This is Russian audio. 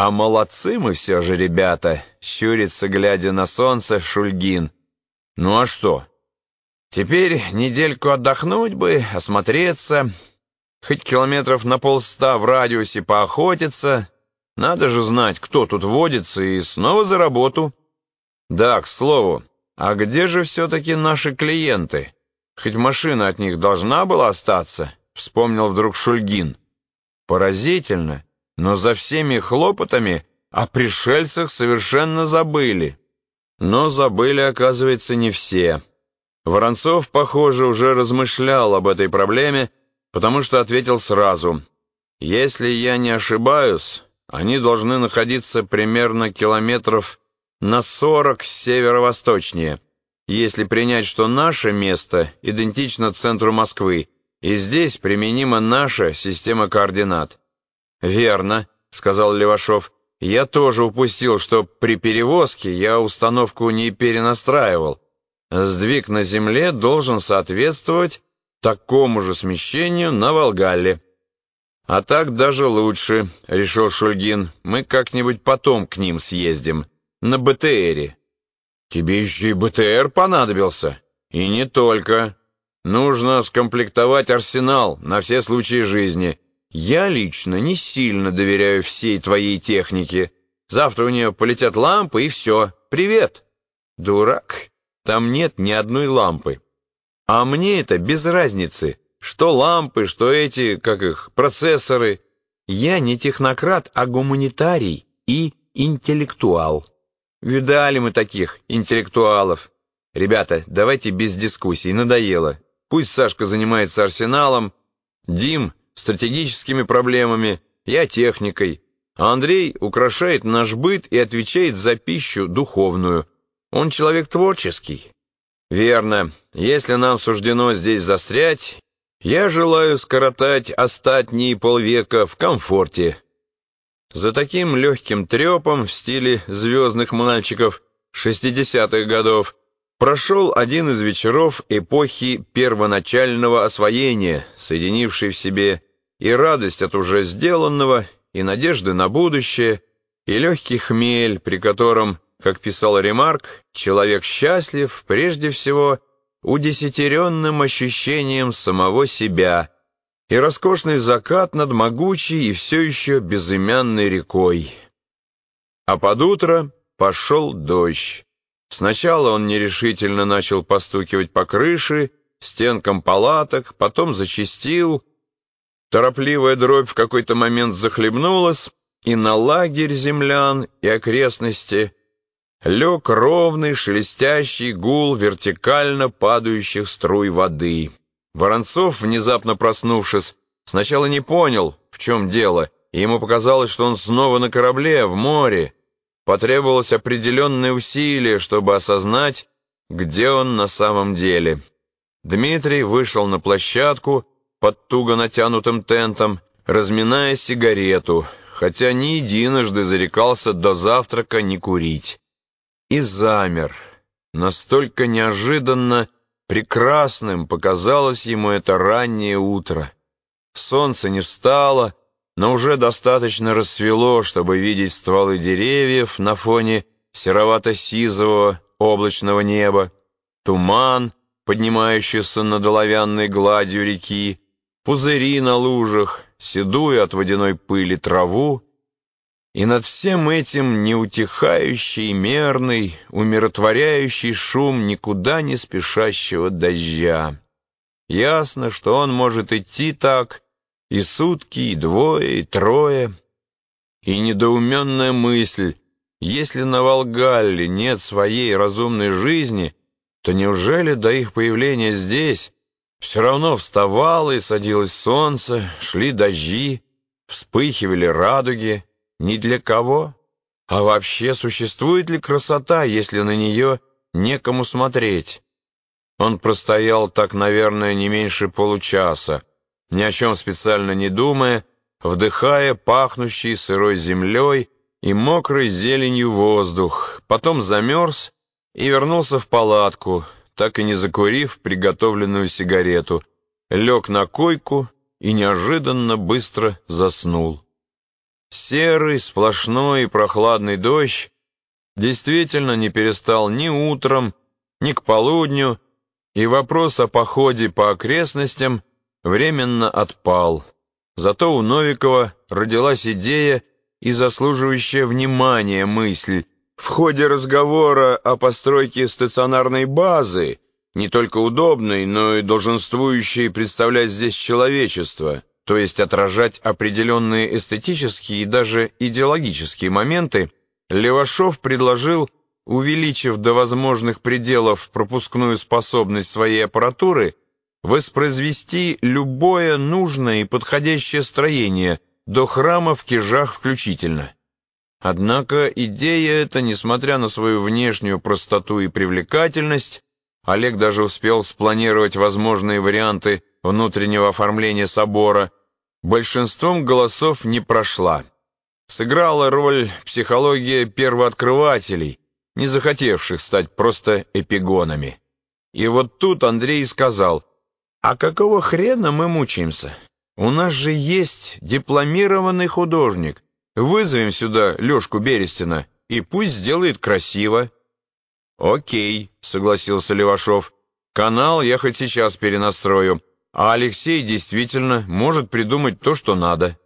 А молодцы мы все же, ребята, щурится, глядя на солнце, Шульгин. Ну а что? Теперь недельку отдохнуть бы, осмотреться, хоть километров на полста в радиусе поохотиться. Надо же знать, кто тут водится, и снова за работу. Да, к слову, а где же все-таки наши клиенты? Хоть машина от них должна была остаться, вспомнил вдруг Шульгин. Поразительно, но за всеми хлопотами о пришельцах совершенно забыли. Но забыли, оказывается, не все. Воронцов, похоже, уже размышлял об этой проблеме, потому что ответил сразу. «Если я не ошибаюсь, они должны находиться примерно километров на сорок северо-восточнее, если принять, что наше место идентично центру Москвы, и здесь применима наша система координат. «Верно», — сказал Левашов. «Я тоже упустил, что при перевозке я установку не перенастраивал. Сдвиг на Земле должен соответствовать такому же смещению на Волгале». «А так даже лучше», — решил Шульгин. «Мы как-нибудь потом к ним съездим. На БТРе». «Тебе еще и БТР понадобился?» «И не только. Нужно скомплектовать арсенал на все случаи жизни». Я лично не сильно доверяю всей твоей технике. Завтра у нее полетят лампы, и все. Привет. Дурак, там нет ни одной лампы. А мне это без разницы. Что лампы, что эти, как их, процессоры. Я не технократ, а гуманитарий и интеллектуал. Видали мы таких интеллектуалов. Ребята, давайте без дискуссий, надоело. Пусть Сашка занимается арсеналом, Дим стратегическими проблемами, я техникой, а Андрей украшает наш быт и отвечает за пищу духовную. Он человек творческий. Верно, если нам суждено здесь застрять, я желаю скоротать остатние полвека в комфорте. За таким легким трепом в стиле звездных мальчиков 60-х годов прошел один из вечеров эпохи первоначального освоения, соединивший в себе и радость от уже сделанного, и надежды на будущее, и легкий хмель, при котором, как писал Ремарк, человек счастлив прежде всего удесятеренным ощущением самого себя, и роскошный закат над могучей и все еще безымянной рекой. А под утро пошел дождь. Сначала он нерешительно начал постукивать по крыше, стенкам палаток, потом зачистил. Торопливая дробь в какой-то момент захлебнулась, и на лагерь землян и окрестности лег ровный шелестящий гул вертикально падающих струй воды. Воронцов, внезапно проснувшись, сначала не понял, в чем дело, и ему показалось, что он снова на корабле, в море, Потребовалось определенное усилие, чтобы осознать, где он на самом деле. Дмитрий вышел на площадку под туго натянутым тентом, разминая сигарету, хотя не единожды зарекался до завтрака не курить. И замер. Настолько неожиданно прекрасным показалось ему это раннее утро. Солнце не встало, но уже достаточно рассвело, чтобы видеть стволы деревьев на фоне серовато-сизого облачного неба, туман, поднимающийся над оловянной гладью реки, пузыри на лужах, седую от водяной пыли траву, и над всем этим неутихающий, мерный, умиротворяющий шум никуда не спешащего дождя. Ясно, что он может идти так, и сутки, и двое, и трое. И недоуменная мысль, если на Волгалле нет своей разумной жизни, то неужели до их появления здесь все равно вставало и садилось солнце, шли дожди, вспыхивали радуги, ни для кого? А вообще существует ли красота, если на нее некому смотреть? Он простоял так, наверное, не меньше получаса, ни о чем специально не думая, вдыхая пахнущий сырой землей и мокрой зеленью воздух, потом замерз и вернулся в палатку, так и не закурив приготовленную сигарету, лег на койку и неожиданно быстро заснул. Серый, сплошной и прохладный дождь действительно не перестал ни утром, ни к полудню, и вопрос о походе по окрестностям временно отпал. Зато у Новикова родилась идея и заслуживающая внимания мысль. В ходе разговора о постройке стационарной базы, не только удобной, но и долженствующей представлять здесь человечество, то есть отражать определенные эстетические и даже идеологические моменты, Левашов предложил, увеличив до возможных пределов пропускную способность своей аппаратуры, воспроизвести любое нужное и подходящее строение до храма в Кижах включительно. Однако идея эта, несмотря на свою внешнюю простоту и привлекательность, Олег даже успел спланировать возможные варианты внутреннего оформления собора, большинством голосов не прошла. Сыграла роль психология первооткрывателей, не захотевших стать просто эпигонами. И вот тут Андрей сказал, «А какого хрена мы мучаемся? У нас же есть дипломированный художник. Вызовем сюда Лешку Берестина, и пусть сделает красиво». «Окей», — согласился Левашов. «Канал я хоть сейчас перенастрою, а Алексей действительно может придумать то, что надо».